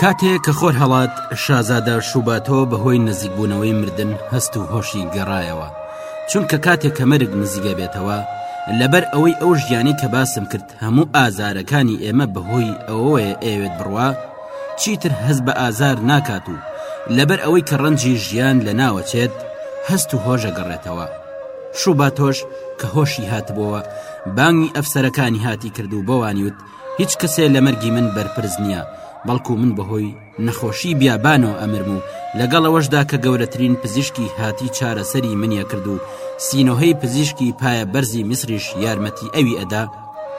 کاتێک کە خۆر هەڵات شازادە شووباتەوە بەهۆی نزیکبوونەوەی مردن هەست و هۆشی گەڕایەوە چونکە کاتێک کە مەرگ نزیگە بێتەوە لەبەر ئەوەی ئەو ژیانی کە باسم کرد هەموو ئازارەکانی ئێمە بەهۆی ئەوەوەیە ئەیەوێت بڕوا چیتر هەست بە ئازار ناکات و لەبەر ئەوەی کە ڕەنجی ژیان لە ناوەچێت هەست و هۆژەگەڕێتەوە شوبا تۆش کە هۆشی هاتبووەوە بانگی ئەفسەرەکانی هاتی کرد و بەوانیوت هیچ کەسێ لە مەرگی من بەرپرس نییە بەڵکو من بەهۆی نەخۆشی بیابانەوە ئەمرم و لەگەڵ ئەوەشدا کە گەورەترین پزیشکی هاتی چارەسەری منی ئەکرد و سینۆهەی پزیشکی پایە بەرزی میسریش یارمەتی ئەوی ئەدا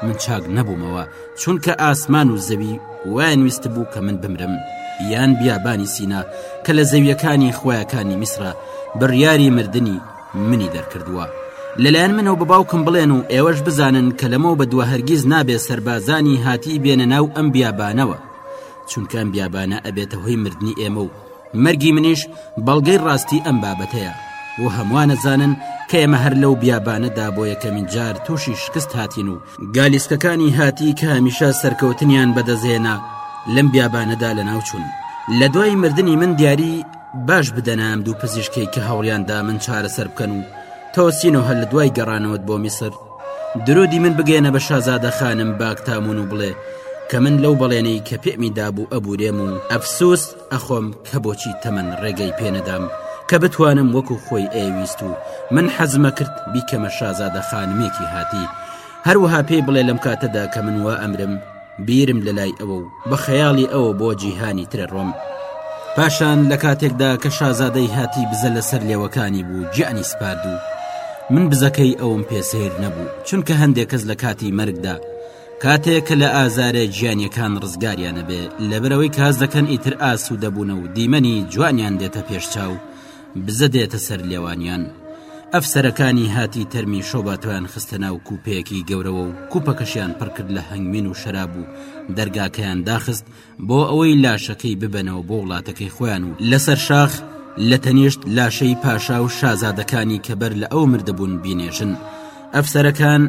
من چاک نەبوومەوە چونکە ئاسمان و زەوی وایان ویست بوو کە من بمرم یان بیابانی سینا کە لە زەویەکانی خویەکانی میسرە بڕیاری مردنی منی دەرکردووە لەلایەن منەوە بە باوکم بڵێن و ئێوەش بزانن کە لەمەوە بە دووە هەرگیز نابێ سربازانی هاتی بێنە ناو ئەم بیابانەوە چونکە ئەم بیابانە ئەبێتە هۆی مردنی ئێمە و مەرگی منیش بەڵگەی ڕاستی ئەم بابەتەیە و هەمووانە زانن کە ئێمە هەر لەو بیابانەدا بۆ یەکەمین جار تووشی شکست هاتین و گالیسکەکانی هاتی کە هەمیشە سەرکەوتنیان بەدەزێنا لەم بیابانەدا لە ناوچون لە دوای مردنی من دیاری باش بدەنام دوو پزیشکەی کە هەوڵیاندا من چارەسەر بکەن و تۆسینۆ هەر لە دوای گەڕانەوەت بۆ میسر درودی من بگەیەنە بە شازادە خانم باک تامون و بڵێ کە من لەو بەڵێنەی کە پێمی دابوو ئەبورێم و ئەفسوس ئەخۆم کە بۆچی تەمەن ڕێگەی پێنەدام کە بتوانم وەکو خۆی ئەویست و من حەزمە کرد بیکەمە شازادە خانمێکی هاتی هەروەها پێی بڵێ لەم کاتەدا کە من وا ئەمرم بیرم لە لای ئەوە و بە خەیاڵی ئەوە بۆ جیهانی ترە ڕۆم پاشان لە کاتێکدا کە شازادەی هاتی بزە لەسەر لێوەکانی بوو گیانی سپارد و من بزەکەی ئەوم پێسەیر نەبوو چونکە هەندێک کەس لە کاتی مەرگدا کاتێک کە لە ئازارە گیانیەکان ڕزگاریانە بێ لەبەرەوەی کاس دەکەن ئیتر ئاسوودەبوونە و دیمەنی جوانیان دێتە پێش چاو بزە دێتە سەر لێوانیان. ئەفسەرەکانی هاتی تەرمی شۆباتۆیان خستە ناو کوپەیەکی گەورەوە و کوپەکەشیان پڕکرد لە هەنگمین و شەراب و دەرگاکەیان داخست بۆ ئەوەی لاشەکەی ببەنەوە بۆ وڵاتەکەی خۆیان و لەسەر شاخ لە تەنیشت لاشەی پاشا و شازادەکانی کە بەر لە ئەو مردبوون بینێژن ئەفسەرەکان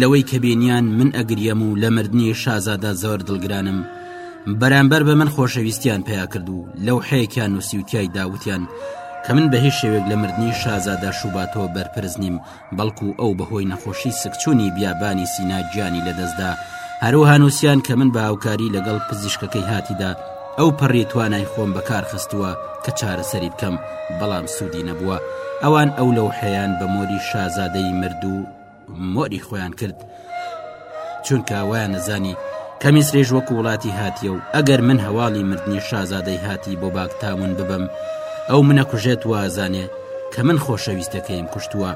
لەوەی کە بینیان من ئەگریەم و لە مردنی شازادە زۆر دڵگرانم بەرامبەر بە من خۆشەویستیان پیا کرد و لەو حەیەکیان نووسی و تای داوتیان کە من بە هیچ شێوێک لە مردنی شازادە شوباتۆ بەرپرس نیم بەڵکو ئەو بەهۆی نەخۆشی سکچوونی بیابانی سینا گیانی لەدەستدا هەروها نووسیان کە من بە هاوکاری لەگەڵ پزیشکەکەی هاتیدا ئەو پەڕی توانای خۆم بەکار خستووە کە چارەسەری بکەم بەڵام سوودی نەبووە ئەوان ئەو لەو حەیان بە مۆری شازادەی مرد و مۆری خۆیان کرد چونکە وایان نەزانی کە میسرێژ وەکو وڵاتی هاتیە و ئەگەر من هەواڵی مردنی شازادەی هاتی بۆ باکتاون ببم ئەو منە کوژێت وازانێ کە من خۆشەویستەکەیم کوشتووە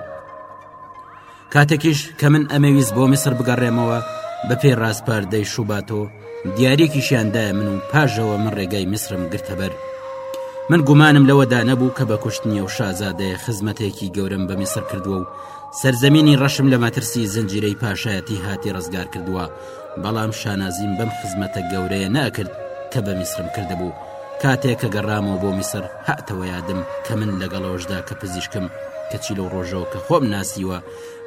کاتێکیش کە من ئەمەویست بۆ میسر بگەڕێمەوە بە پێی ڕاستپاردەی شوباتۆ دیارێکیشیاندای من و پاژەوە من ڕێگای میسرم گرتەبەر من گومانم لەوەدا نەبوو کە بە کوشتنی و شازادەیە خزمەتێکی گەورم بە میسر کردووە و سەرزەمینی ڕەشم لە مەترسی زنجیرەی پاشایەتی هاتی ڕزگار کردووە بەڵام شانازیم بەم خزمەتە گەورەیە ناکرد کە بە میسرم کردبوو کاتێک کە گەڕامەوە بۆ میسر هاتەوە یادم کە من لەگەڵەوەشدا کە پزیشکم کەچی لەو ڕۆژەوە کە خۆم ناسیوە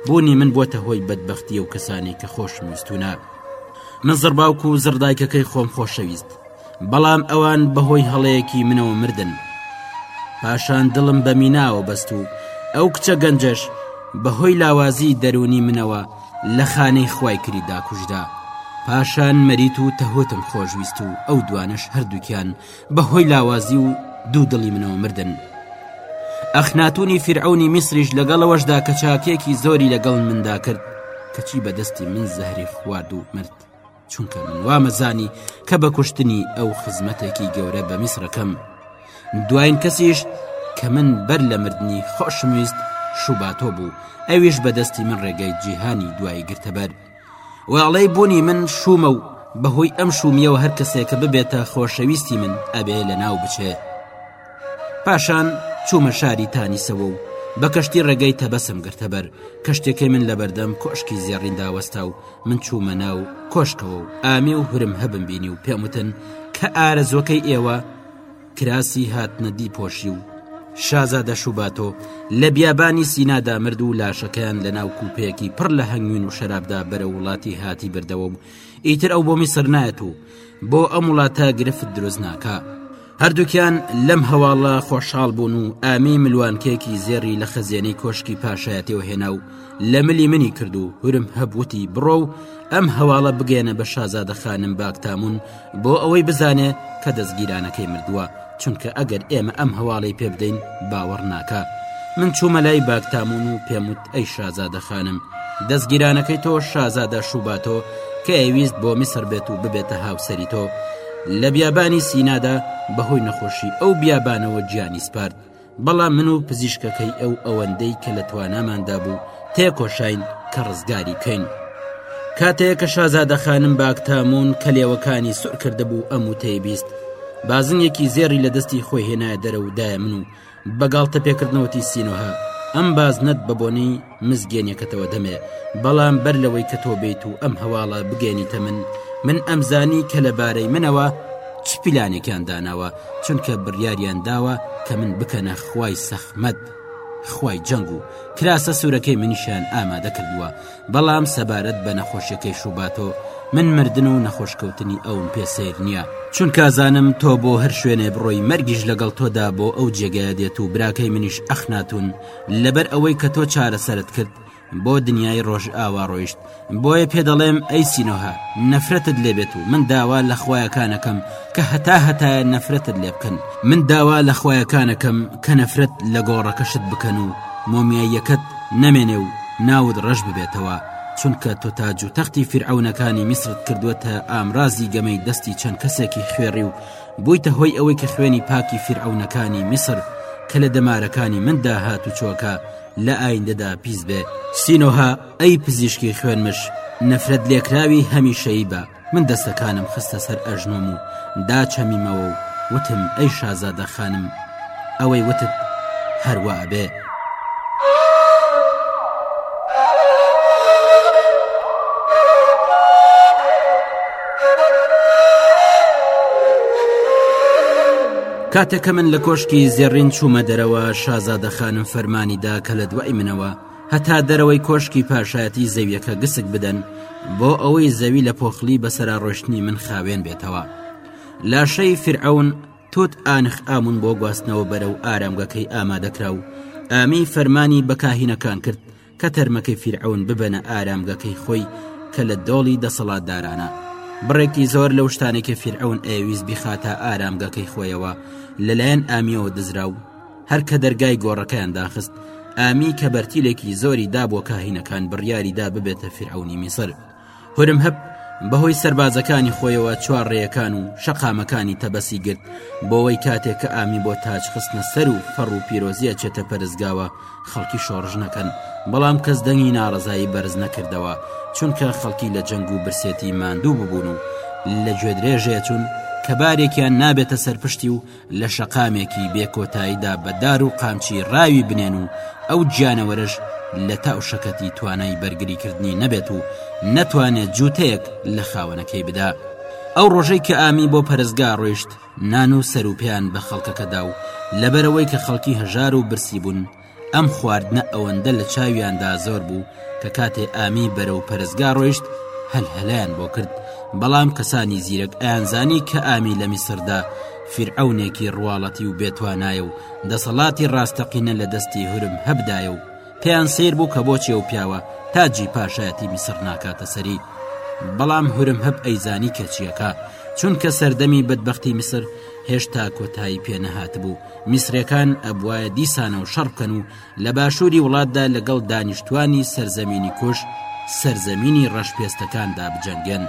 بوونی من بۆتە هۆی بەدبختی و کەسانی کە خۆشم ویستونە من زڕباوک و زڕدایکەکەی خۆم خۆشەویست بەڵام ئەوان بەهۆی هەڵەیەکی منەوە مردن پاشان دڵم بە میناوە بەست و ئەو کچە گەنجەش بەهۆی لاوازی دەرونی منەوە لە خانەی خوای کریدا کوژدا پاشان مەریت و تەهوتم خۆشویست و ئەو دوانش هەردووکیان بەهۆی لاوازی و دوو دڵی منەوە مردن ئەخناتونی فرعونی میسریش لەگەڵەوەشدا کە چاکێکی زۆری لەگەڵ مندا کرد کەچی بەدەستی من زەهری خوارد و مرد چونکە من وامەزانی کە بە کوشتنی ئەو خزمەتێکی گەورە بە میسرەکەم دوایین کەسیش کە من بەر لە مردنی خۆشمویست شوباتۆ بوو ئەویش بەدەستی من ڕێگەی جیهانی دوایی گرتەبەر واڵەی بوونی من شومە و بەهۆی ئەم شومیەوە هەر کەسێکە ببێتە خۆشەویستی من ئەبێ لە ناو بچێت پاشان چوومە شاری تانیسەوە و بە کەشتی ڕێگەی تەبەسم گرتەبەر کەشتەکەی من لەبەردەم کۆشکی زێڕیندا وەستا و من چوومە ناو کۆشکەوە و ئامی و هورم هەبم بینی و پێموتن کە ئارەزوەکەی ئێوە کراسی هاتنە دیپۆشی و شازادە شوباتۆ لە بیابانی سینادا مرد و لاشەکەیان لە ناو کوپەیەکی پڕ لە هەنگوین و شەرابدا بەرە وڵاتی هاتی بردەوە و ئیتر ئەو بۆ میسر نایەت و بۆ ئەم وڵاتە گرفت دروست ناکە هەردووکیان لەم هەواڵە خۆشحاڵ بوون و ئامی ملوانکێکی زێڕی لە خەزێنەی کۆشکی پاشایەتەوە هێنا و لە ملی منی کرد و هورم هەبوتی بڕۆ و ئەم هەواڵە بگەێنە بە شازادە خانم باکتامون بۆ ئەوەی بزانێ کە دەستگیرانەکەی مردووە چونکە ئەگەر ئێمە ئەم هەواڵی پێ بدەین باوەڕ ناکە من چوومە لای باکتامون و پێموت ئەی شازادە خانم دەستگیرانەکەی تۆ شازادە شوباتۆ کە ئەویست بۆ میسر بێت و ببێتە هاوسەری تۆ لە بیابانی سینادا بەهۆی نەخۆشی ئەو بیابانەوە گیانی سپارد بەڵام من و پزیشکەکەی ئەو ئەوەندەی کە لە تواناماندا بوو تێکۆشین کە ڕزگاری کەین کاتێک کە شازادە خانم باکتامون کە لێوەکانی سوور کردبوو ئەم و تێبیست بازنێکی زێڕی لە دەستی خۆی هێنایە دەرە و دایە من و بە گاڵتەپێکردنەوەتی سینۆهە ئەم بازنەت بە بۆنی مزگێنیەکەتەوە دەمێ بەڵام بەر لەوەی کە تۆ بیت و ئەم هەواڵە بگەێنیتە من من ئەمزانی کە لەبارەی منەوە چ پیلانێکیان داناوە چونکە بڕیاریان داوە کە من بکەنە خوای سەخمەت خوای جەنگ و کراسە سوورەکەی منیشیان ئامادە کردووە بەڵام سەبارەت بە نەخۆشیەکەی شوباتۆ من مردن و نەخۆشکەوتنی ئەوم پێ سەیر نییە چونکازانم تۆ بۆ هەر شوێنێ بڕۆی مەرگیش لەگەڵ تۆدا بۆ ئەو جێگایە دێت و براکەی منیش ئەخناتون لەبەر ئەوەی کە تۆ چارەسەرت کرد بۆ دنیای ڕۆژ ئاوا ڕۆیشت بۆیە پێ دەڵێم ئەی سینۆها نەفرەتت لێبێت و من داوا لە خویەکانەکەم کە هەتا هەتایە نەفرەتت لێ بکەن من داوا لە خویەکانەکەم کە نەفرەت لە گۆڕەکەشت بکەن و مۆمیاییەکەت نەمێنێ و ناوت ڕەش ببێتەوە، چونکە تۆ تاج و تەختی فیرعەونەکانی میسرت کردووەتە ئامرازی گەمەی دەستی چەند کەسێکی خوێڕی و بوویتە هۆی ئەوەی کە خوێنی پاکی فیرعەونەکانی میسر کە لە دەمارەکانی مندا هاتوچۆکە لە ئایندەدا پیس بێ. سینۆهە، ئەی پزیشکی خوێنمژ، نەفرەتلێکراوی هەمیشەیی بە! من دەستەکانم خستە سەر ئەژنۆم و داچەمیمەوە و وتم ئەی شازادە خانم ئەوەی وتت هەروا ئەبێ کاتێک کە من لە کۆشکی زێڕین چوومە دەرەوە شازادە خانم فەرمانی دا کە لە دوای منەوە هەتا دەرەوەی کۆشکی پاشایەتی زەویەکە گسک بدەن بۆ ئەوەی زەوی لە پۆخلی بەسرا ڕۆشتنی من خاوێن بێتەوە لاشەی فرعون توت ئانخ ئامون بۆ گواستنەوە بەرە و ئارامگەکەی ئامادەکرا و ئامی فەرمانی بەکاهینەکان کرد کە تەرمەکەی فیرعون ببەنە ئارامگەکەی خۆی کە لە دۆڵی دەسەڵات دارانە بڕێکی زۆر لەو شتانێکی فیرعون ئەویست بخاتە ئارامگەکەی خۆیەوە لەلایەن ئامیەوە دزرا و هەر کە دەرگای گۆڕەکەیان داخست ئامی کە بەرتیلێکی زۆری دا بۆ کاهینەکان بڕیاری دا ببێتە فرعونی میسر هورم هەب بەهۆی سربازەکانی خۆیەوە چوار ڕێیەکان و شەقامەکانی تەبەسی گرت بۆەوەی کاتێک کە ئامی بۆ تاج خستنە سەر و فەڕ و پیرۆزیە چێتە پەرزگاوە خەڵکی شۆڕژ نەکەن بەڵام کەس دەنگی ناڕزایی بەرز نەکردەوە چونکە خەڵکی لە جەنگ و برسێتی ماندوو ببوون و لە گوێ درێژەیەچون کە بارێکیان نابێتە سەرپشتی و لە شەقامێکی بێ کۆتاییدا بە دار و قامچی ڕاوی بنێن و ئەو گیانەوەرەش لە تا و شەکەتی توانای بەرگریکردنی نەبێت و نەتوانێت جووتەیەک لە خاوەنەکەی بدا ئەو ڕۆژەی کە ئامی بۆ پەرستگا ڕۆیشت نان و سەروپیان بە خەڵکەکەدا و لەبەرەوەی کە خەڵکی هەژار و برسی بوون ئەم خواردنە ئەوەندە لە چاویاندا زۆر بوو کە کاتێ ئامی بەرە و پەرستگا ڕۆیشت هەل هەلایان بۆ کرد بەڵام کەسانی زیرەک ئەیانزانی کە ئامی لە میسردا فرعونێکی ڕواڵەتی و بێتوانایە و دەسەڵاتی ڕاستەقینە لە دەستی هورم هەبدایە و پێیان سیر بوو کە بۆچێ و پیاوە تاجی پاشایەتی میسر ناکاتە سەری بەڵام هورم هەب ئەیزانی کەچیەکە چونکە سەردەمی بەدبختی میسر هێشتا کۆتایی پێ نەهاتبوو میسرەکان ئەبواە دیسانە و شەڕ بکەن و لە باشووری وڵاتدا لەگەڵ دانیشتوانی سەرزەمینی کوش سەرزەمینی ڕەشپێستەکاندا بجەنگێن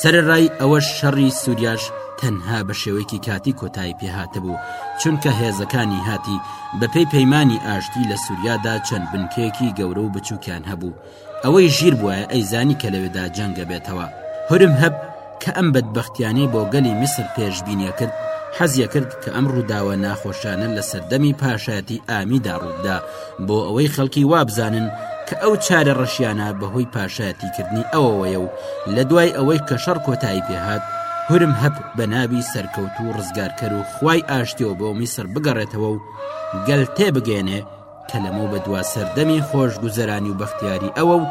سەرڕای ئەوەش شەڕی سووریاش تەنها بە شێوەیەکی کاتی کۆتایی پێهاتبوو چونکە هێزەکانی هاتی بەپێی پەیمانانی ئاشتی لە سووریادا چەند بنکەیەکی گەورە و بچووکیان هەبوو ئەوەی ژیر بوایە ئەیزانی کە لەوێدا جەنگ ئەبێتەوە هورم هەب کە ئەم بەدبەختیانەی بۆ گەلی میسر پێشبینی ئەکرد حەزی ئەکرد کە ئەم ڕووداوە ناخۆشانە لە سەردەمی پاشایەتی ئامیدا ڕووبدا بۆ ئەوەی خەڵکی وابزانن کە ئەو چارە ڕەشیانە بەهۆی پاشایەتی کردنی ئەوەوەیە و لە دوای ئەوەی کە شەڕ کۆتایی پێهات هورم هەب بە ناوی سەرکەوت و ڕزگارکەر و خوای ئاشتیەوە بۆ میسر بگەڕێتەوە و گەل تێبگەێنێ تەلەموو بە دوا سەردەمی خۆشگوزەرانی و بەختیاری ئەوە و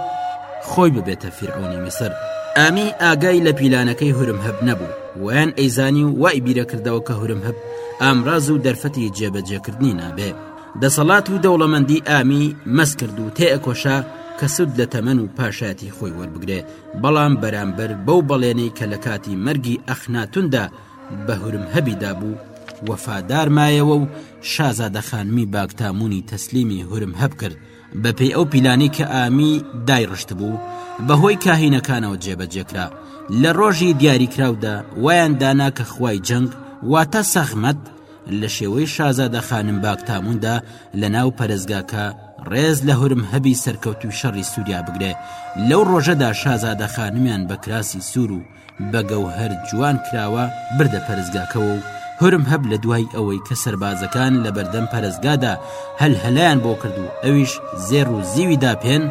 خۆی ببێتە فیرعونی میسر ئامی ئاگای لە پیلانەکەی هورم هەب نەبوو ویان ئەیزانی و وای بیرە کردەوە کە هورم هەب ئامراز و دەرفەتی جێبەجێکردنی نابێ دەسەڵات و دەوڵەمەندی ئامی مەس کرد و تێ ئەکۆشا کە سود لە تەمەن و پاشایەتی خۆی وەربگرێ بەڵام بەرامبەر بەو بەڵێنەی کە لە کاتی مەرگی ئەخناتوندا بە هورمهەبی دابوو وەفادار مایەوە و شازادە خانمی باکتامونی تەسلیمی هورمهەب کرد بەپێی ئەو پیلانی کە ئامی دایڕشت بوو بەهۆی کاهینەکانەوە جێبەجێکرا لە ڕۆژی دیاریکراودا وایان دانا کە خوای جەنگ واتە سەغمەت لە شێوەی شازادە خانم باکتاموندا لە ناو پەرزگاکە ڕێز لە هورم هەبی سەرکەوتوی شەڕی سووریا بگرێ لەو ڕۆژەدا شازادە خانمیان بە کراسی سوور و بە گەوهەر جوان کراوە بردە پەرستگاکەوە و هورم هەب لە دوای ئەوەی کە سەربازەکان لە بەردەم پەرستگادا هەل هەلایان بۆ کرد و ئەویش زێر و زیوی داپێن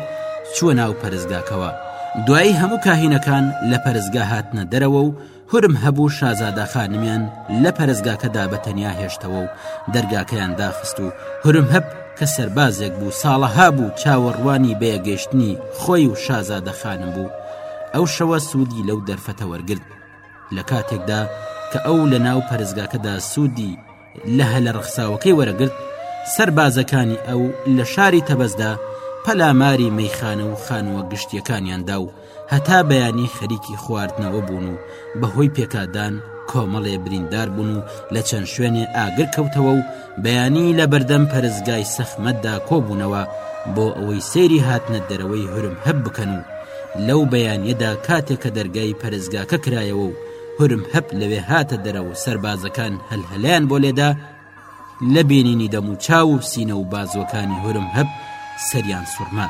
چووە ناو پەرستگاکەوە دوایی هەموو کاهینەکان لە پەرستگا هاتنە دەرەوە و هورم هەبوو شازادا خانمیان لە پەرستگاکەدا بە تەنیا هێشتەوە و دەرگاکەیان داخست و هورم هەب کە سەربازێک بوو ساڵەها بوو چاوەڕوانی بەیەگەشتنی خۆی و شازادە خانم بوو ئەو شەوە سوودی لەو دەرفەتە وەرگرت لە کاتێکدا کە ئەو لە ناو پەرزگاکەدا سوودی لە هەلە ڕەخساوەکەی وەرەگرت سربازەکانی ئەو لە شاری تەبەزدا پەلاماری مەیخانە و خانووە گشتیەکانیاندا و هەتا بەیانی خەریکی خواردنەوە بوون و بە هۆی پێکدان کۆمەڵێ بریندار بوون و لە چەند شوێنێ ئاگر کەوتەوە و بەیانی لە بەردەم پەرستگای سەخمەتدا کۆبوونەوە بۆ ئەوەی سەیری هاتنە دەرەوەی هورم هەب بکەن و لەو بەیانیەدا کاتێک کە دەرگای پەرستگاکە کرایەوە و هورم هەب لەوێ هاتە دەرەوە سەربازەکان هەلهەلیان بۆ لێدا لە بینینی دەم و چاو و سینە و بازوەکانی هورم هەب سەریان سوورما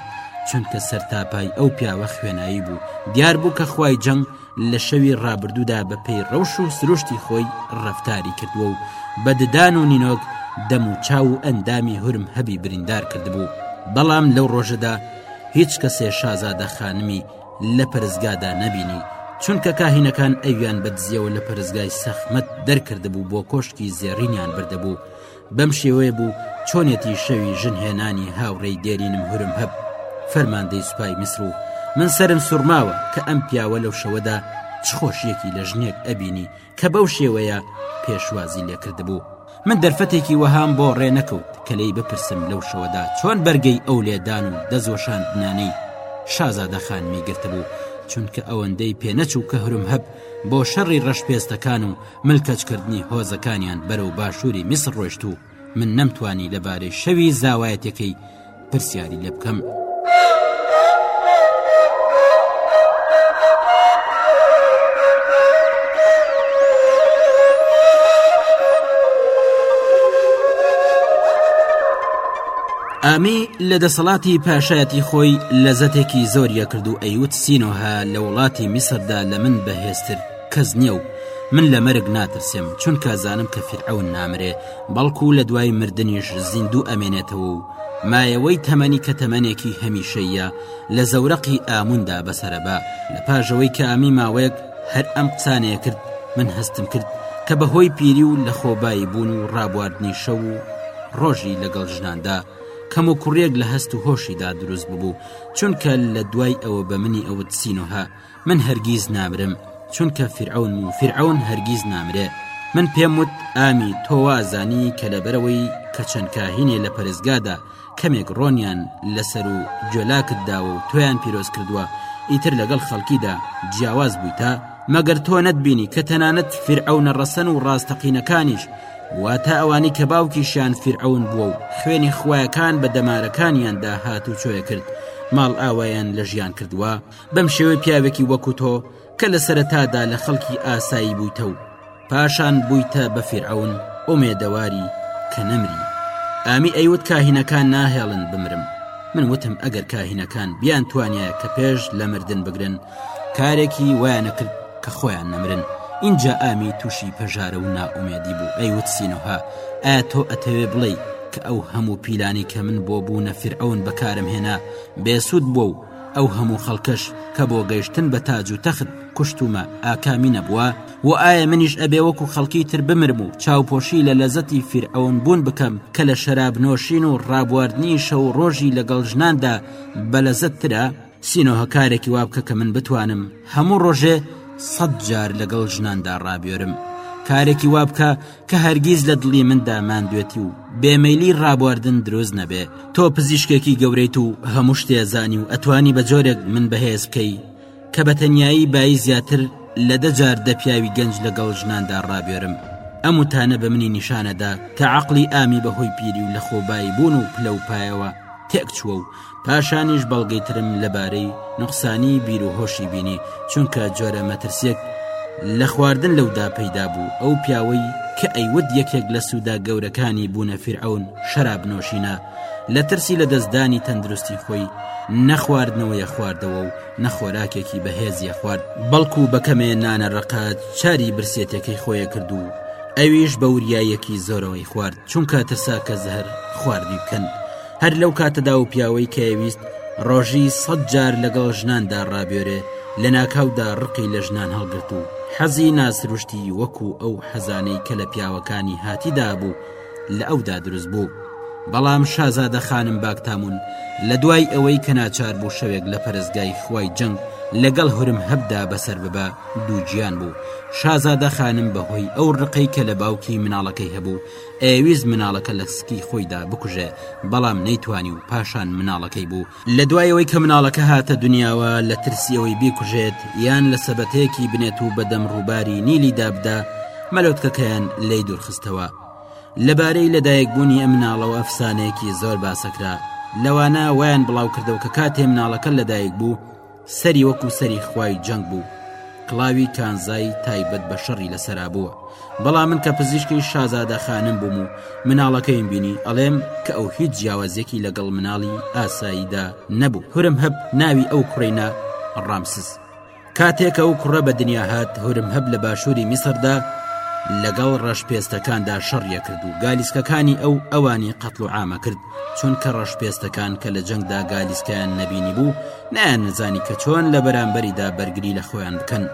چونکە سەرتاپای ئەو پیاوە خوێنایی بوو دیار بوو کە خوای جەنگ لە شەوی ڕابردوودا بە پێی ڕەوش و سروشتی خۆی ڕفتاری کردووە و بە ددان و نینۆک دەم و چاو و ئەندامی هورم هەبی بریندار کردبوو بەڵام لەو ڕۆژەدا هیچ کەسێ شازادە خانمی لە پەرستگادا نەبینی چونکە کاهینەکان ئەویان بە دزیەوە لە پەرستگای سەخمەت دەرکردبوو بۆ کۆشکی زێڕینیان بردەبوو بەم شێوەیە بوو چۆنێتی شەوی ژنهێنانی هاوڕێی دێرینم هورم هەب فەرماندەی سوپای میسر و من سرم سوورماوە کە ئەم پیاوە لەو شەوەدا چ خۆشیەکی لە ژنێک ئەبینی کە بەو شێوەیە پێشوازی لێکردبوو من دەرفەتێکی وەهام بۆ ڕێ نەکەوت کە لی بپرسم لەو شەوەدا چۆن بەرگەی ئەو لێدان و دەزۆشاندنانەی شازادە خانمی گرتبوو چونکە ئەوەندەی پێنەچوو کە هرم هەب بۆ شەڕی ڕەشپێستەکان و ملکەچکردنی هۆزەکانیان بەرەو باشووری میسر ڕۆشت و من نەمتوانی لەبارەی شەوی زاوایەتەکەی پرسیاری لێ بکەم. ئامی لە دەسەڵاتی پاشایەتی خۆی لە زەتێکی زۆریە کرد و ئەیوت سینۆها لە وڵاتی میسردا لە من بەهێزتر کەس نیە و من لە مەرگ ناترسێم چونکە زانم کە فیرعەون نامرێ بەڵکو و لە دوای مردنیش زیندوو ئەمێنێتەوە و مایەوەی تەمەنی کە تەمەنێکی هەمیشەیە لە زەورەقی ئاموندا بەسەرەبا لە پاژەوەی کە ئامی ماوەیەک هەر ئەم قسانەیە کرد من هەستم کرد کە بەهۆی پیری و لە خۆبایی بوون و ڕابواردنی شەو و ڕۆژی لەگەڵ ژناندا کەم و کوڕیەک لە هەست و هۆشیدا دروست ببوو چونکە لە دوای ئەوە بە منی ئەوت سینۆها من هەرگیز نامرم چونکە فرعونم و فرعون هەرگیز نامرێ من پێم وت ئامی تۆ وازانی کە لەبەرەوەی کە چەند کاهینێ لە پەرستگادا کەمێک ڕۆنیان لەسەر و جۆلاکت داوە و تۆیان پیرۆز کردووە ئیتر لەگەڵ خەڵکیدا جیاواز بوویتە مەگەر تۆ نەتبینی کە تەنانەت فرعونە ڕەسەن و ڕاستەقینەکانیش واتە ئەوانی کە باوکیشیان فرعون بووە و خوێنی خویەکان بە دەمارەکانیاندا هات و چۆیە کرد ماڵ ئاوایان لە ژیان کردووە بەم شێوەی پیاوێکی وەکو تۆ کە لە سەرەتادا لە خەڵکی ئاسایی بوویتە و پاشان بوویتە بە فیرعون ئۆمێدەواری کە نەمری ئامی ئەیوت کاهینەکان ناهێڵن بمرم من وتم ئەگەر کاهینەکان بیان توانایە کە پێش لە مردن بگرن کارێکی وایانەکرد کە خۆیان نەمرن اینجا ئامی تووشی پەژارە و ناومێدی بوو ئەیوت سینەها ئا تۆ ئەتەوێ بڵێ کە ئەو هەموو پیلانی کە من بۆ بوو نەفرعون بەکارم هێنا بێسوود بووە و ئەو هەموو خەڵکەش کە بۆ گەیشتن بە تاج و تەخت کوشتومە ئاکامی نەبووە و ئایا منیش ئەبێ وەکو خەڵکی تر بمرم و چاوپۆشی لە لەزەتی فیرعەون بوون بکەم کە لە شەراب نۆشین و ڕابواردنی شەو و ڕۆژی لەگەڵ ژناندا بە لەزەت ترە سینۆهە کارێکی وا بکە کە من بتوانم هەموو ڕۆژێ سەد جار لەگەڵ ژناندا ڕابێرم کارێکی وا بکە کە هەرگیز لە دڵی مندا ماندوێتی و بێمەیلی ڕابواردن دروست نەبێ تۆ پزیشکێکی گەورەیت و هەموو شتێزانی و ئەتوانی بە جۆرێک من بەهێز بکەی کە بە تەنایی بایی زیاتر لە دەجار دە پیاوی گەنج لەگەڵ ژناندا ڕابێرم ئەم وتانە بە منی نیشانەدا کە عقلی ئامی بەهۆی پیری و لە خۆبایی بوون و پلە و پایەوە تێکچووە و پاشانیش بەڵگەی ترم لەبارەی نوقسانی بیر و هۆشی بینی چونکە جۆرە مەترسیەک لە خواردن لەودا پەیدا بوو ئەو پیاوەی کە ئەیوت یەکێک لە سوودا گەورەکانی بوونە فیرعون شەراب نۆشینە لە ترسی لە دەستدانی تەندروستی خۆی نەخواردنەوەیە خواردەوە و نەخۆراکێکی بەهێزیە خوارد بەڵکو بەکەمێ نانە ڕقە چاری برسێتەکەی خۆیە کرد و ئەویش بە وریایەکی زۆرەوەی خوارد چونکە ترسا کە زەهر خواردی بکەن هەر لەو کاتەدا و پیاوەی کەویست ڕۆژی سەد جار لەگەڵ ژناندا ڕابێرێ لە ناکاودا ڕقی لە ژنان هەڵگرت و حەزی ناسروشتی وەکو ئەو حەزانەی کە لە پیاوەکانی هاتیدا بوو لە ئەودا دروست بوو بەڵام شازادە خانم باکتامون لە دوای ئەوەی کە ناچار بوو شەوێک لە پەرستگای خوای جەنگ لەگەڵ هورم هەبدا بەسەر ببە دووگیان بوو شازادە خانم بەهۆی ئەو ڕقەی کە لە باوکی مناڵەکەی هەبوو ئەیەویست مناڵەکە لە سکی خۆیدا بکوژێ بەڵام نەیتوانی و پاشان مناڵەکەی بوو لە دوایەوەی کە مناڵەکە هاتە دنیاوە لە ترسیەوەی بیکوژێت یان لە سەبەتەیەکی بنێت و بەدەم ڕووباری نیلی دابدا مەلۆتکەکەیان لێی دوورخستەوە لەبارەی لەدایک بوونی ئەم مناڵەوە ئەفسانەیەکی زۆر باسەکرا لەوانە ویان بڵاو کردەوە کە کاتێ مناڵەکە لەدایک بوو سەری وەکو سەری خوای جەنگ بوو کڵاوی کانزای تایبەت بە شەڕی لەسەرابووە بەڵام من کە پزیشکی شازادە خانم بووم و مناڵەکەیم بینی ئەڵێم کە ئەو هیچ جیاوازێکی لەگەڵ مناڵی ئاساییدا نەبوو هورم هەب ناوی ئەو کوڕینا ڕامسز کاتێکە و کوڕە بە دنیا هات هورم هەب لە باشووری میسردا لەگەڵ ڕەش پێستەکاندا شەڕیە کرد و گالیسکەکانی ئەو ئەوانی قەتڵ و عامە کرد چونکە ڕەشپێستەکان کە لە جەنگدا گالیسکەیان نەبینیبوو نایان نەزانی کە چۆن لە بەرامبەریدا بەرگری لە خۆیان بکەن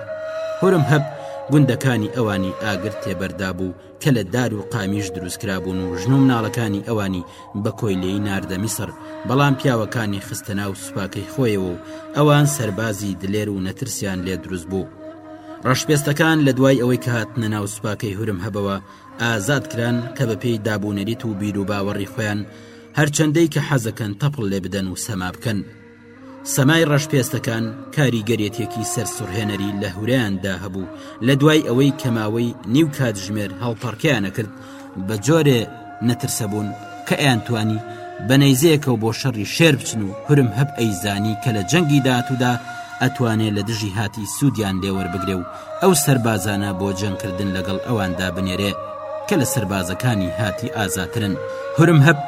هورم هەب گوندەکانی ئەوانی ئاگر تێبەردا بوو کە لە دار و قامیش دروستکرابوون و ژن و مناڵەکانی ئەوانی بە کۆیلەی ناردە میسر بەڵام پیاوەکانی خستە ناو سوپاکەی خۆیەوە و ئەوان سەربازی دلێر و نەترسیان لێ دروست بوو ڕەشپێستەکان لە دوای ئەوەی کە هاتنە ناو سوپاکەی هورم هەبەوە ئازاد کران کە بە پێی داب و نەریت و بیر و باوەڕی خۆیان هەرچەندەی کە حەزەکەن تەپڵ لێ بدەن و سەما بکەن سەمای ڕەشپێستەکان کاریگەرێتێکی سەرسوڕهێنەری لە هوریاندا هەبوو لە دوای ئەوەی کەماوەی نیو کاتژمێر هەڵپەڕکیانە کرد بە جۆرێ نەترسە بوون کە ئەیانتوانی بە نەیزەیەکەوە بۆ شەڕی شێر بچن و هورم هەب ئەیزانی کە لە جەنگی داهاتوودا ئەتوانێ لە دژی هاتی سوودیان لێوەربگرێ و ئەو سەربازانە بۆ جەنگکردن لەگەڵ ئەواندا بنێرێ کە لە سەربازەکانی هاتی ئازاترن هورم هەب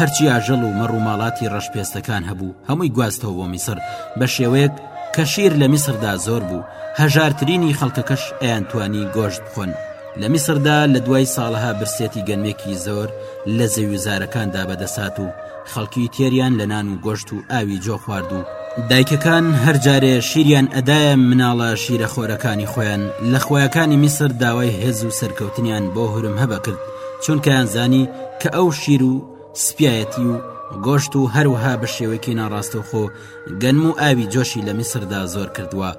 هەرچی ئاژەڵ و مەڕووماڵاتی ڕەشپێستەکان هەبوو هەمووی گواستەوە بۆ میسر بە شێوەیەک کە شیر لە میسردا زۆر بوو هەژارترینی خەڵکەکەش ئەیانتوانی گۆشت بخۆن لە میسردا لە دوای ساڵها برسێتی گەنمێکی زۆر لە زەویوزارەکاندا بەدەسات و خەڵکی تێریان لە نان و گۆشت و ئاوی جۆ خوارد و دایکەکان هەر جارێ شیریان ئەدایە مناڵە شیرە خۆرەکانی خۆیان لە خویەکانی میسر داوای هێز و سەرکەوتنیان بۆ هورم هەبە کرد چونکەیان زانی کە ئەو شیر و سپایەتی و گۆشت و هەروها بە شێوەیەکی ناڕاستەوخۆ گەنم و ئاوی جۆشی لە میسردا زۆر کردووە،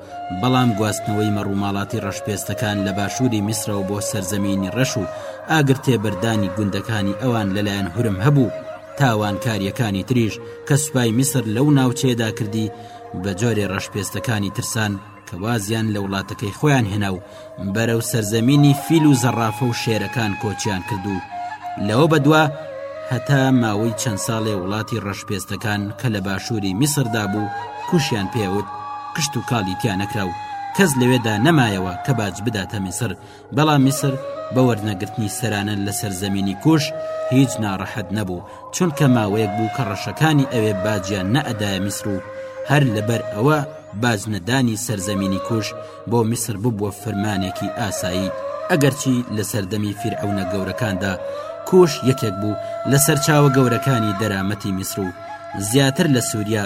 بەڵام گواستنەوەی مەڕوماڵاتی ڕەشپێستەکان لە باشووری میسرەوە بۆ سەرزەمینی ڕەش و ئاگرتێبەردانی گوندەکانی ئەوان لەلایەن هورم هەبوو، تاوانکارییەکانی تریش کە سوپای میسر لەو ناوچەیەدا کردی بەجۆرێ ڕەشپێستەکانی ترسان، کە وازیان لە وڵاتەکەی خۆیان هێنا و بەرەو سەرزەمینی فیل و زەڕافە و شێرەکان کۆچیان کرد و لەوە بەدوا هەتا ماوەی چەند ساڵێ وڵاتی ڕەشپێستەکان کە لە باشووری میسردا بوو کوشیان پێوت کشت و کاڵی تیا نەکرا و کەس لەوێدا نەمایەوە کە باج بداتە میسر بەڵام میسر بە وەرنەگرتنی سەرانە لە سەرزەمینی کوش هیچ ناڕەحەت نەبوو چونکە ماوەیەک بوو کە ڕەشەکانی ئەوێ باجیان نەئەدایە میسر و هەر لەبەر ئەوە باج نەدانی سەرزەمینی کوش بۆ میسر ببووە فرمانێکی ئاسایی ئەگەرچی لە سەردەمی فیرعونە گەورەکاندا کوش یەکێک بوو لە سەرچاوە گەورەکانی دەرامەتی میسر و زیاتر لە سووریا